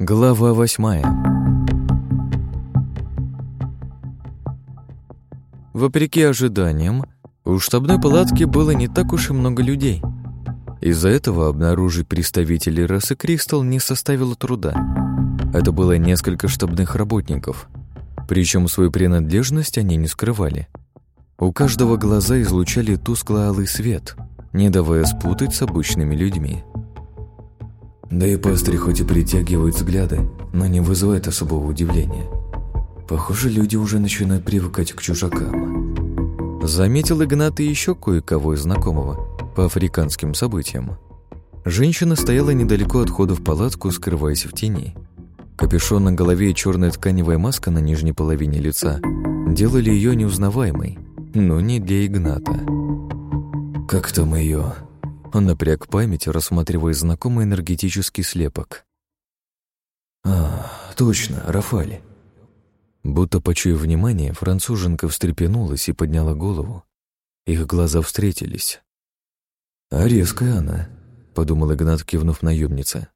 Глава восьмая Вопреки ожиданиям, у штабной палатки было не так уж и много людей. Из-за этого обнаружить представителей расы Кристалл не составило труда. Это было несколько штабных работников, причем свою принадлежность они не скрывали. У каждого глаза излучали тускло-алый свет, не давая спутать с обычными людьми. Да и пастыри хоть и притягивают взгляды, но не вызывает особого удивления. Похоже, люди уже начинают привыкать к чужакам. Заметил Игнат и еще кое-кого из знакомого по африканским событиям. Женщина стояла недалеко от входа в палатку, скрываясь в тени. Капюшон на голове и черная тканевая маска на нижней половине лица делали ее неузнаваемой, но не для Игната. «Как там ее?» Он напряг память, рассматривая знакомый энергетический слепок. «А, точно, Рафали». Будто почуяв внимание, француженка встрепенулась и подняла голову. Их глаза встретились. «А резкая она», — подумал Игнат, кивнув наемнице.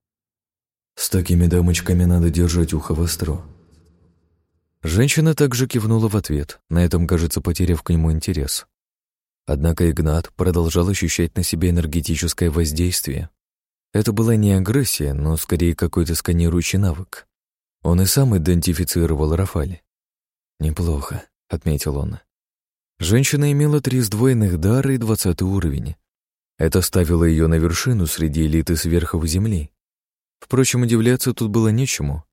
«С такими дамочками надо держать ухо востро». Женщина также кивнула в ответ, на этом, кажется, потеряв к нему интерес. Однако Игнат продолжал ощущать на себе энергетическое воздействие. Это была не агрессия, но скорее какой-то сканирующий навык. Он и сам идентифицировал Рафали. «Неплохо», — отметил он. Женщина имела три сдвоенных дара и двадцатый уровень. Это ставило ее на вершину среди элиты сверхов Земли. Впрочем, удивляться тут было нечему.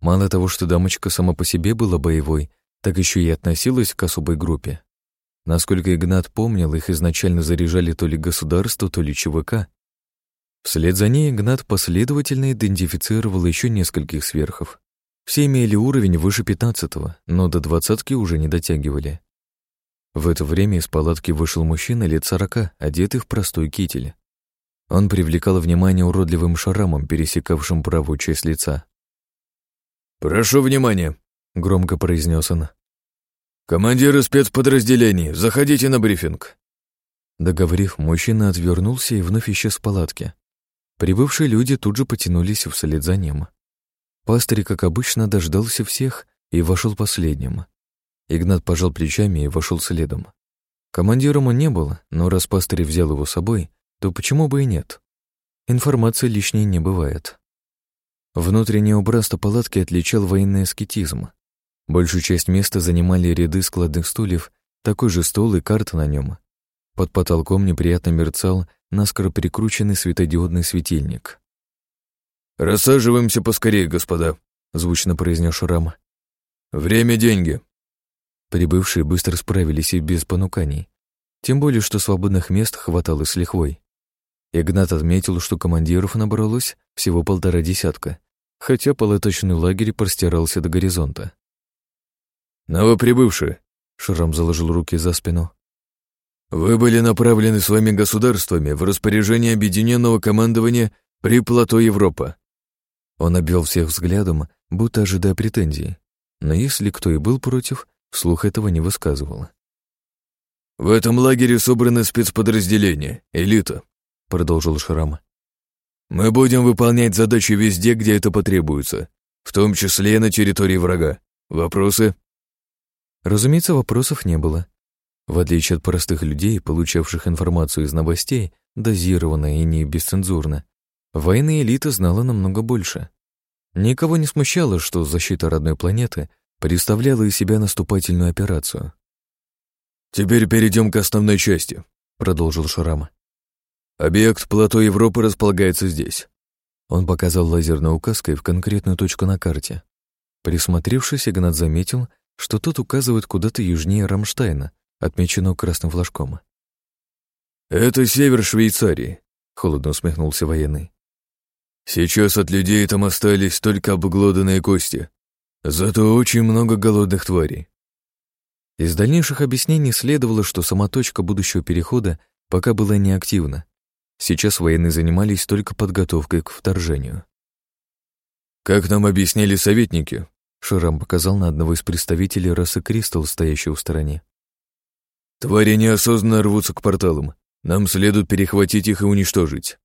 Мало того, что дамочка сама по себе была боевой, так еще и относилась к особой группе. Насколько Игнат помнил, их изначально заряжали то ли государство, то ли ЧВК. Вслед за ней Игнат последовательно идентифицировал еще нескольких сверхов. Все имели уровень выше пятнадцатого, но до двадцатки уже не дотягивали. В это время из палатки вышел мужчина лет сорока, одетый в простой китель. Он привлекал внимание уродливым шрамом, пересекавшим правую часть лица. «Прошу внимания», — громко произнес он. «Командиры спецподразделений, заходите на брифинг». Договорив, мужчина отвернулся и вновь исчез в палатке. Прибывшие люди тут же потянулись вслед за ним. Пастырь, как обычно, дождался всех и вошел последним. Игнат пожал плечами и вошел следом. Командиром он не был, но раз пастырь взял его с собой, то почему бы и нет? Информации лишней не бывает. Внутреннее убранство палатки отличал военный аскетизм. Большую часть места занимали ряды складных стульев, такой же стол и карта на нем. Под потолком неприятно мерцал наскоро прикрученный светодиодный светильник. «Рассаживаемся поскорее, господа», — звучно произнес Шрам. «Время — деньги». Прибывшие быстро справились и без понуканий. Тем более, что свободных мест хватало с лихвой. Игнат отметил, что командиров набралось всего полтора десятка, хотя палаточный лагерь простирался до горизонта. «Новоприбывшие», — Шрам заложил руки за спину. «Вы были направлены своими государствами в распоряжение объединенного командования при плато Европа». Он обвел всех взглядом, будто ожидая претензий. Но если кто и был против, вслух этого не высказывал. «В этом лагере собраны спецподразделения, элита», — продолжил Шрам. «Мы будем выполнять задачи везде, где это потребуется, в том числе и на территории врага. Вопросы?» Разумеется, вопросов не было. В отличие от простых людей, получавших информацию из новостей, дозированно и не бесцензурно, военная элита знала намного больше. Никого не смущало, что защита родной планеты представляла из себя наступательную операцию. «Теперь перейдем к основной части», — продолжил Шарам. «Объект плато Европы располагается здесь». Он показал лазерной указкой в конкретную точку на карте. Присмотревшись, Игнат заметил, что тот указывает куда-то южнее Рамштайна, отмеченного красным флажком. «Это север Швейцарии», — холодно усмехнулся военный. «Сейчас от людей там остались только обглоданные кости, зато очень много голодных тварей». Из дальнейших объяснений следовало, что сама точка будущего перехода пока была неактивна. Сейчас военные занимались только подготовкой к вторжению. «Как нам объяснили советники, Шрам показал на одного из представителей расы Кристалл, стоящего в стороне. «Твари неосознанно рвутся к порталам. Нам следует перехватить их и уничтожить».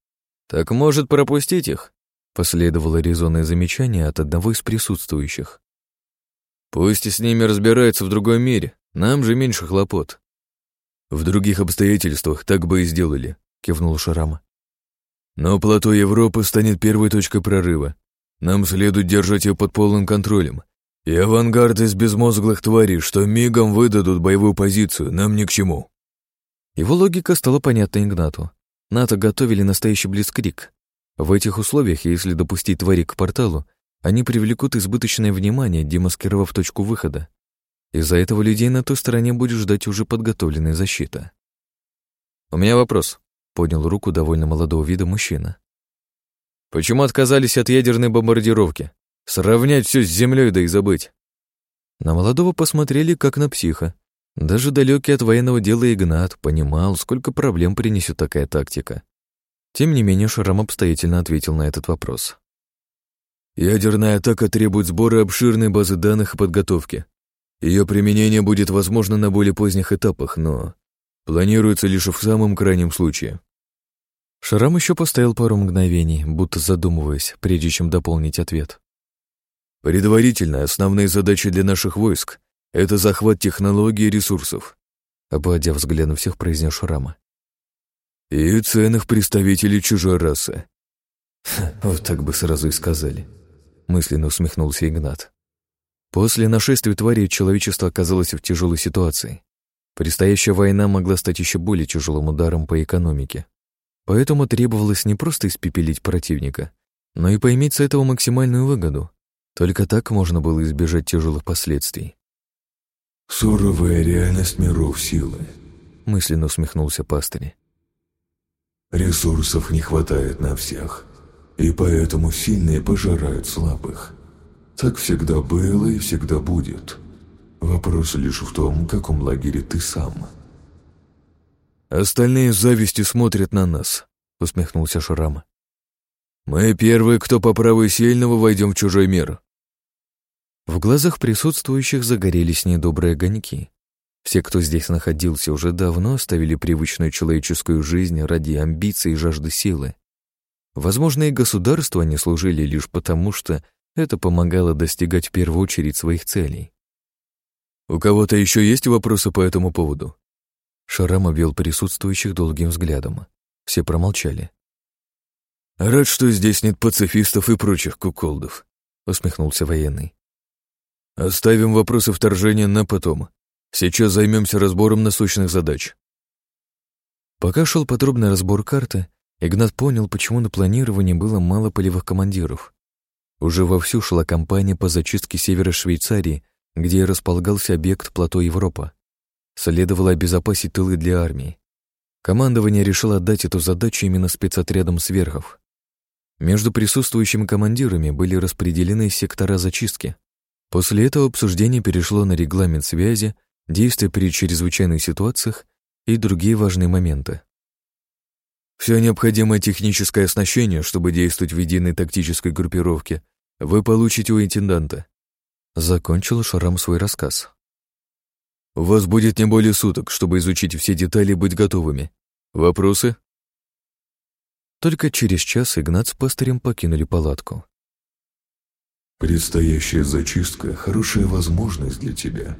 «Так, может, пропустить их?» Последовало резонное замечание от одного из присутствующих. «Пусть и с ними разбираются в другом мире, нам же меньше хлопот». «В других обстоятельствах так бы и сделали», — кивнул Шарама. «Но плато Европы станет первой точкой прорыва. Нам следует держать ее под полным контролем. И авангард из безмозглых тварей, что мигом выдадут боевую позицию, нам ни к чему». Его логика стала понятна Игнату. НАТО готовили настоящий блицкрик. В этих условиях, если допустить твари к порталу, они привлекут избыточное внимание, демаскировав точку выхода. Из-за этого людей на той стороне будет ждать уже подготовленная защита. «У меня вопрос», — поднял руку довольно молодого вида мужчина. «Почему отказались от ядерной бомбардировки? Сравнять все с землей да и забыть?» На молодого посмотрели, как на психа. Даже далекий от военного дела Игнат понимал, сколько проблем принесет такая тактика. Тем не менее, Шрам обстоятельно ответил на этот вопрос. «Ядерная атака требует сбора обширной базы данных и подготовки. Ее применение будет возможно на более поздних этапах, но планируется лишь в самом крайнем случае». Шрам еще поставил пару мгновений, будто задумываясь, прежде чем дополнить ответ. «Предварительно основные задачи для наших войск — это захват технологий и ресурсов», обводя взглядом всех, произнес Шрама. «И ценных представителей чужой расы». «Вот так бы сразу и сказали», — мысленно усмехнулся Игнат. После нашествия твари человечество оказалось в тяжелой ситуации. Предстоящая война могла стать еще более тяжелым ударом по экономике. Поэтому требовалось не просто испепелить противника, но и поиметь с этого максимальную выгоду. Только так можно было избежать тяжелых последствий. «Суровая реальность миров силы», — мысленно усмехнулся пастырь. Ресурсов не хватает на всех, и поэтому сильные пожирают слабых. Так всегда было и всегда будет. Вопрос лишь в том, в каком лагере ты сам. «Остальные с завистью смотрят на нас», — усмехнулся Шрам. «Мы первые, кто по праву сильного войдем в чужой мир». В глазах присутствующих загорелись недобрые огоньки. Все, кто здесь находился, уже давно оставили привычную человеческую жизнь ради амбиций и жажды силы. Возможно, и государству они служили лишь потому, что это помогало достигать в первую очередь своих целей. «У кого-то еще есть вопросы по этому поводу?» Шарам обвел присутствующих долгим взглядом. Все промолчали. «Рад, что здесь нет пацифистов и прочих куколдов», — усмехнулся военный. «Оставим вопросы вторжения на потом. Сейчас займемся разбором насущных задач. Пока шел подробный разбор карты, Игнат понял, почему на планировании было мало полевых командиров. Уже вовсю шла кампания по зачистке севера Швейцарии, где располагался объект плато Европа. Следовало обезопасить тылы для армии. Командование решило отдать эту задачу именно спецотрядам сверхов. Между присутствующими командирами были распределены сектора зачистки. После этого обсуждение перешло на регламент связи действия при чрезвычайных ситуациях и другие важные моменты. Все необходимое техническое оснащение, чтобы действовать в единой тактической группировке, вы получите у интенданта. Закончил Шарам свой рассказ. У вас будет не более суток, чтобы изучить все детали и быть готовыми. Вопросы? Только через час Игнат с пастырем покинули палатку. «Предстоящая зачистка — хорошая возможность для тебя»,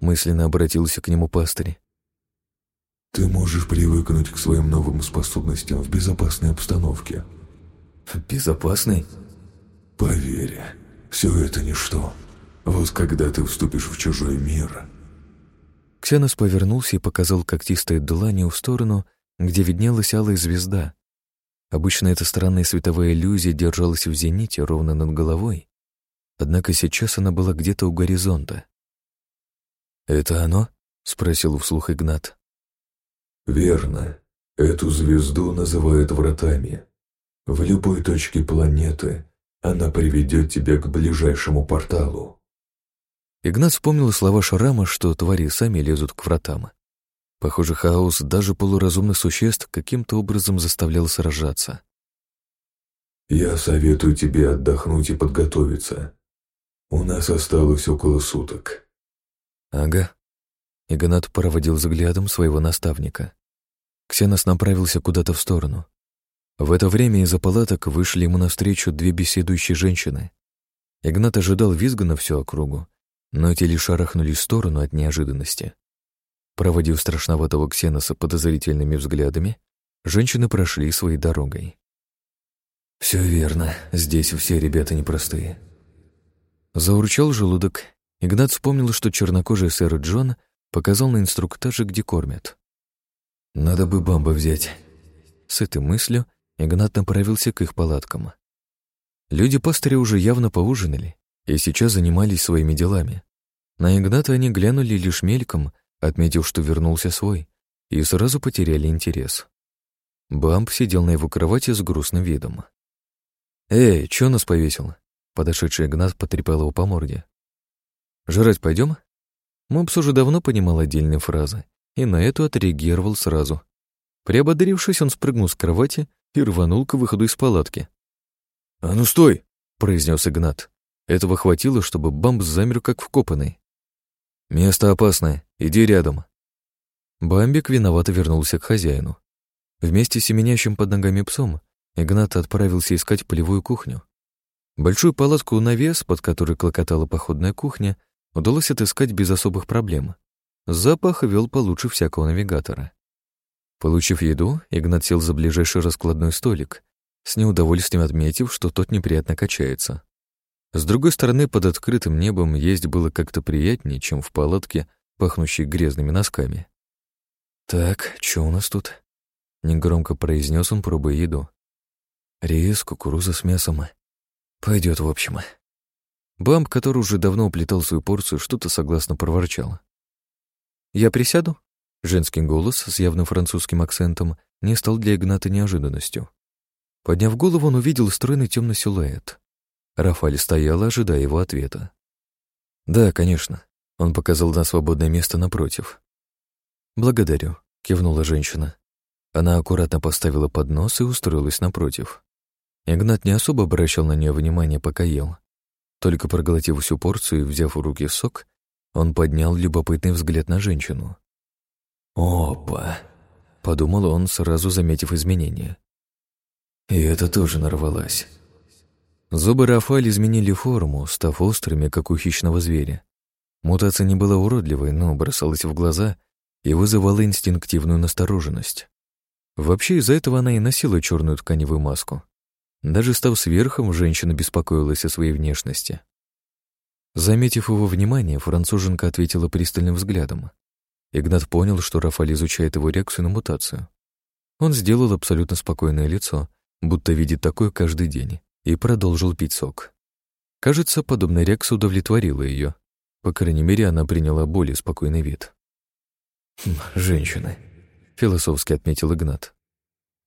мысленно обратился к нему пастырь. «Ты можешь привыкнуть к своим новым способностям в безопасной обстановке». «Безопасной?» «Поверь, все это ничто. Вот когда ты вступишь в чужой мир...» Ксенос повернулся и показал когтистой дланью в сторону, где виднелась алая звезда. Обычно эта странная световая иллюзия держалась в зените ровно над головой, однако сейчас она была где-то у горизонта. «Это оно?» — спросил вслух Игнат. «Верно. Эту звезду называют вратами. В любой точке планеты она приведет тебя к ближайшему порталу». Игнат вспомнил слова Шарама, что твари сами лезут к вратам. Похоже, хаос даже полуразумных существ каким-то образом заставлял сражаться. «Я советую тебе отдохнуть и подготовиться. У нас осталось около суток». «Ага». Игнат проводил взглядом своего наставника. Ксенос направился куда-то в сторону. В это время из-за палаток вышли ему навстречу две беседующие женщины. Игнат ожидал визга на всю округу, но те лишь шарахнулись в сторону от неожиданности. Проводив страшноватого ксеноса подозрительными взглядами, женщины прошли своей дорогой. Все верно, здесь все ребята непростые. Заурчал желудок. Игнат вспомнил, что чернокожий сэр Джон показал на инструктаже, где кормят. Надо бы бамба взять. С этой мыслью Игнат направился к их палаткам. Люди пастыря уже явно поужинали и сейчас занимались своими делами. На Игната они глянули лишь мельком, отметив, что вернулся свой, и сразу потеряли интерес. Бамп сидел на его кровати с грустным видом. «Эй, чё нас повесил?» Подошедший Игнат потрепал его по морде. «Жрать пойдем? Мопс уже давно понимал отдельные фразы, и на эту отреагировал сразу. Приободрившись, он спрыгнул с кровати и рванул к выходу из палатки. «А ну стой!» — произнес Игнат. Этого хватило, чтобы Бамп замер как вкопанный. «Место опасное, иди рядом». Бамбик виновато вернулся к хозяину. Вместе с семенящим под ногами псом Игнат отправился искать полевую кухню. Большую палатку навес, под которой клокотала походная кухня, удалось отыскать без особых проблем. Запах вел получше всякого навигатора. Получив еду, Игнат сел за ближайший раскладной столик, с неудовольствием отметив, что тот неприятно качается. С другой стороны, под открытым небом есть было как-то приятнее, чем в палатке, пахнущей грязными носками. «Так, что у нас тут?» — негромко произнес он, пробуя еду. Рис, кукуруза с мясом. Пойдет, в общем. Бамп, который уже давно уплетал свою порцию, что-то согласно проворчал. «Я присяду?» Женский голос с явным французским акцентом не стал для Игната неожиданностью. Подняв голову, он увидел стройный темный силуэт. Рафаль стояла, ожидая его ответа. «Да, конечно». Он показал на свободное место напротив. «Благодарю», — кивнула женщина. Она аккуратно поставила поднос и устроилась напротив. Игнат не особо обращал на нее внимание, пока ел. Только проглотив всю порцию и взяв в руки сок, он поднял любопытный взгляд на женщину. «Опа!» — подумал он, сразу заметив изменения. «И это тоже нарвалась». Зубы Рафаль изменили форму, став острыми, как у хищного зверя. Мутация не была уродливой, но бросалась в глаза и вызывала инстинктивную настороженность. Вообще из-за этого она и носила черную тканевую маску. Даже став сверхом, женщина беспокоилась о своей внешности. Заметив его внимание, француженка ответила пристальным взглядом. Игнат понял, что Рафаль изучает его реакцию на мутацию. Он сделал абсолютно спокойное лицо, будто видит такое каждый день, и продолжил пить сок. Кажется, подобная реакция удовлетворила ее. По крайней мере, она приняла более спокойный вид. «Хм, «Женщины», — философски отметил Игнат.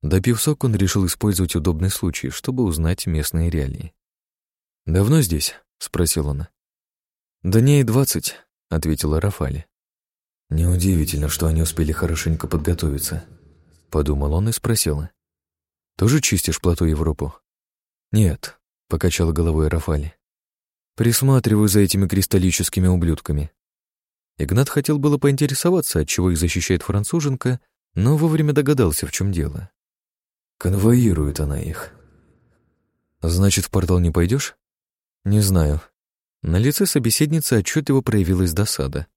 Допив сок, он решил использовать удобный случай, чтобы узнать местные реалии. «Давно здесь?» — спросил он. «Дней двадцать», — ответила Рафали. «Неудивительно, что они успели хорошенько подготовиться», — подумал он и спросил. «Тоже чистишь плоту Европу?» «Нет», — покачала головой Рафали. «Присматриваю за этими кристаллическими ублюдками». Игнат хотел было поинтересоваться, от чего их защищает француженка, но вовремя догадался, в чем дело. Конвоирует она их. Значит, в портал не пойдешь? Не знаю. На лице собеседницы отчетливо проявилась досада.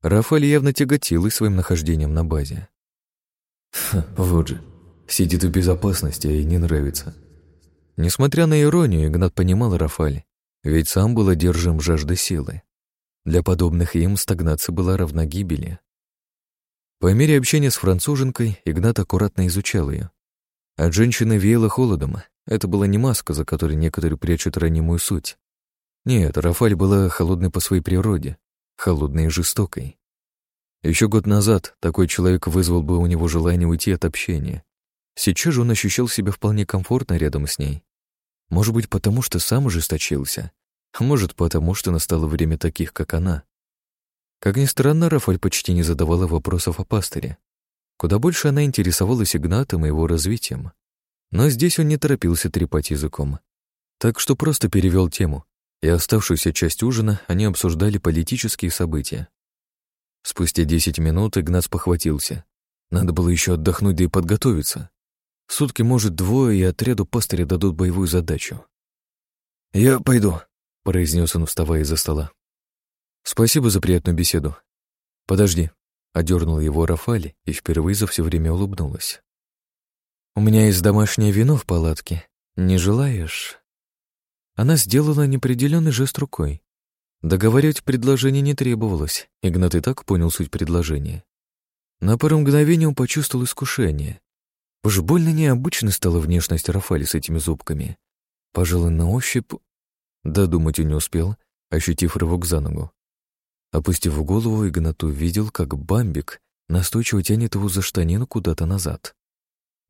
Рафаэль явно тяготилась своим нахождением на базе. Ха, вот же. Сидит в безопасности, а ей не нравится. Несмотря на иронию, Игнат понимал Рафаэль, ведь сам был одержим жаждой силы. Для подобных им стагнация была равна гибели. По мере общения с француженкой Игнат аккуратно изучал ее, от женщины веяло холодом. Это была не маска, за которой некоторые прячут ранимую суть. Нет, Рафаль была холодной по своей природе, холодной и жестокой. Еще год назад такой человек вызвал бы у него желание уйти от общения. Сейчас же он ощущал себя вполне комфортно рядом с ней. Может быть, потому что сам ужесточился, может, потому что настало время таких, как она. Как ни странно, Рафаль почти не задавала вопросов о пастыре. Куда больше она интересовалась Игнатом и его развитием. Но здесь он не торопился трепать языком. Так что просто перевел тему, и оставшуюся часть ужина они обсуждали политические события. Спустя десять минут Игнат похватился. Надо было еще отдохнуть да и подготовиться. Сутки, может, двое, и отряду пастыря дадут боевую задачу. «Я пойду», — произнес он, вставая из-за стола. «Спасибо за приятную беседу. Подожди», — одернул его Рафали и впервые за все время улыбнулась. «У меня есть домашнее вино в палатке. Не желаешь?» Она сделала неопределенный жест рукой. Договаривать предложение не требовалось, Игнат и так понял суть предложения. На пару мгновений он почувствовал искушение. Уж больно необычной стала внешность Рафали с этими зубками. Пожалуй, на ощупь... Додумать он не успел, ощутив рывок за ногу. Опустив голову, Игнат увидел, как Бамбик настойчиво тянет его за штанину куда-то назад.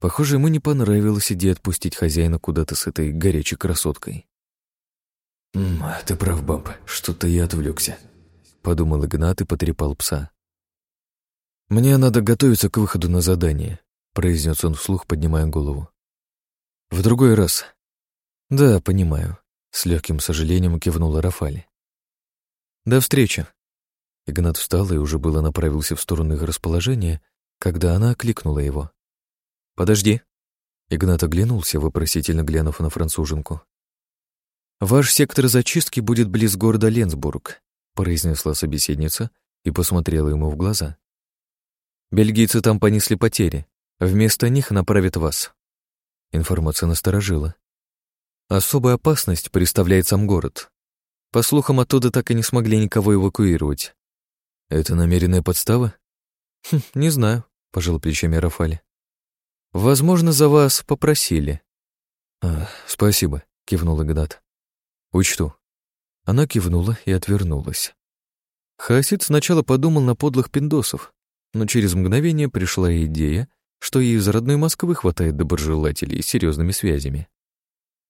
Похоже, ему не понравилась идея отпустить хозяина куда-то с этой горячей красоткой. «М «Ты прав, Бамп, что-то я отвлекся», — подумал Игнат и потрепал пса. «Мне надо готовиться к выходу на задание», — произнес он вслух, поднимая голову. «В другой раз». «Да, понимаю», — с легким сожалением кивнула Рафали. «До встречи». Игнат встал и уже было направился в сторону их расположения, когда она окликнула его. «Подожди». Игнат оглянулся, вопросительно глянув на француженку. «Ваш сектор зачистки будет близ города Ленсбург», произнесла собеседница и посмотрела ему в глаза. «Бельгийцы там понесли потери. Вместо них направят вас». Информация насторожила. Особая опасность представляет сам город. По слухам, оттуда так и не смогли никого эвакуировать. Это намеренная подстава? Хм, не знаю, пожал плечами Рафали. Возможно, за вас попросили. А, спасибо, кивнул Игнат. «Учту». Она кивнула и отвернулась. Хаосид сначала подумал на подлых пиндосов, но через мгновение пришла идея, что и из родной Москвы хватает доброжелателей с серьезными связями.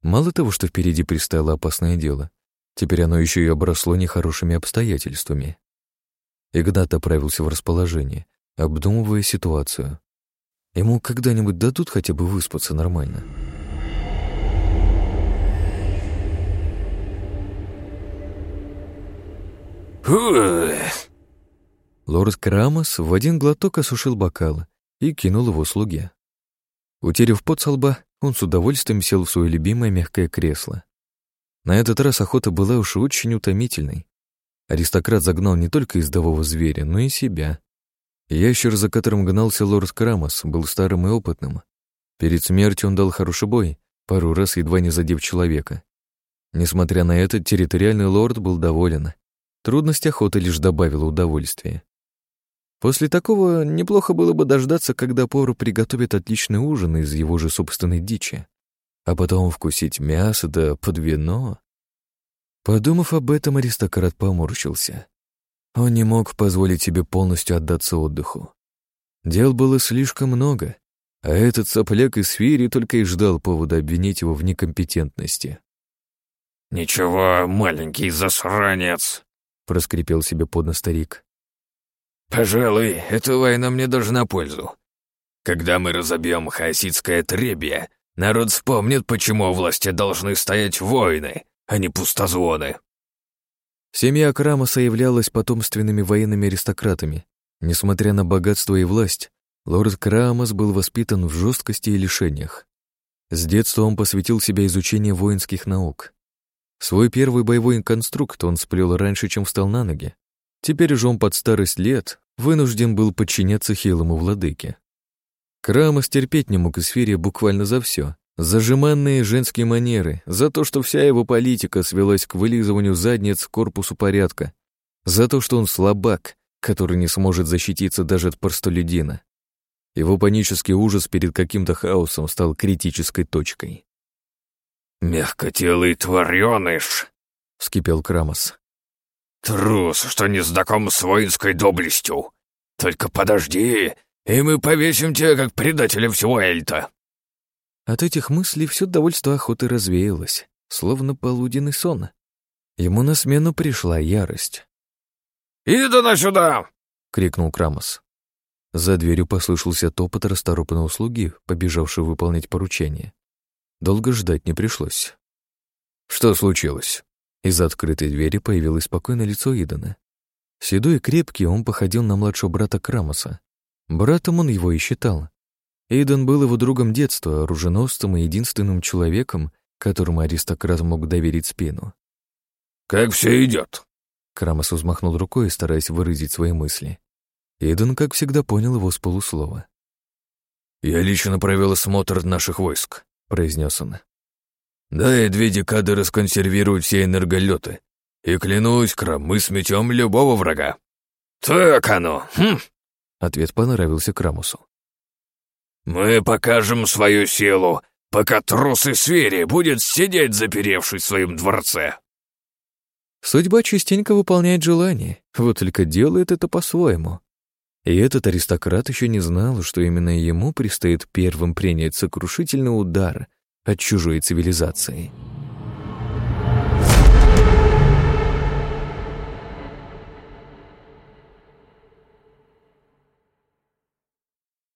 Мало того, что впереди пристало опасное дело, теперь оно еще и обросло нехорошими обстоятельствами. Игнат отправился в расположение, обдумывая ситуацию. Ему когда-нибудь дадут хотя бы выспаться нормально. Лорд Крамос в один глоток осушил бокал и кинул его слуге. Утерев пот со лба, он с удовольствием сел в свое любимое мягкое кресло. На этот раз охота была уж очень утомительной. Аристократ загнал не только издового зверя, но и себя. Ящер, за которым гнался лорд Крамос, был старым и опытным. Перед смертью он дал хороший бой, пару раз едва не задев человека. Несмотря на это, территориальный лорд был доволен Трудность охоты лишь добавила удовольствия. После такого неплохо было бы дождаться, когда повар приготовит отличный ужин из его же собственной дичи, а потом вкусить мясо да под вино. Подумав об этом, аристократ поморщился. Он не мог позволить себе полностью отдаться отдыху. Дел было слишком много, а этот сопляк из Фири только и ждал повода обвинить его в некомпетентности. «Ничего, маленький засранец!» проскрипел себе под нос старик. «Пожалуй, эта война мне даже на пользу. Когда мы разобьем хаоситское требие, народ вспомнит, почему у власти должны стоять воины, а не пустозвоны». Семья Крамоса являлась потомственными военными аристократами. Несмотря на богатство и власть, лорд Крамос был воспитан в жесткости и лишениях. С детства он посвятил себя изучению воинских наук. Свой первый боевой конструкт он сплел раньше, чем встал на ноги. Теперь же он под старость лет вынужден был подчиняться хилому владыке. Крамос терпеть не мог Эсфирия буквально за все. За жеманные женские манеры, за то, что вся его политика свелась к вылизыванию задниц корпусу порядка, за то, что он слабак, который не сможет защититься даже от простолюдина. Его панический ужас перед каким-то хаосом стал критической точкой. «Мягкотелый твареныш!» — вскипел Крамос. «Трус, что не знаком с воинской доблестью! Только подожди, и мы повесим тебя как предателя всего Эльта!» От этих мыслей все довольство охоты развеялось, словно полуденный сон. Ему на смену пришла ярость. «Иду на сюда!» — крикнул Крамос. За дверью послышался топот расторопного слуги, побежавшего выполнять поручение. Долго ждать не пришлось. «Что случилось?» Из-за открытой двери появилось спокойное лицо Идана. Седой и крепкий, он походил на младшего брата Крамоса. Братом он его и считал. Эйден был его другом детства, оруженосцем и единственным человеком, которому аристократ мог доверить спину. «Как все идет?» Крамос взмахнул рукой, стараясь выразить свои мысли. Эйден, как всегда, понял его с полуслова. «Я лично провел осмотр наших войск», — произнес он. «Да, и две декады расконсервируют все энерголеты. И клянусь, Крам, мы сметем любого врага». «Так оно! Хм!» Ответ понравился Крамусу. «Мы покажем свою силу, пока трус и свери будет сидеть, заперевшись в своем дворце». Судьба частенько выполняет желания, вот только делает это по-своему. И этот аристократ еще не знал, что именно ему предстоит первым принять сокрушительный удар от чужой цивилизации.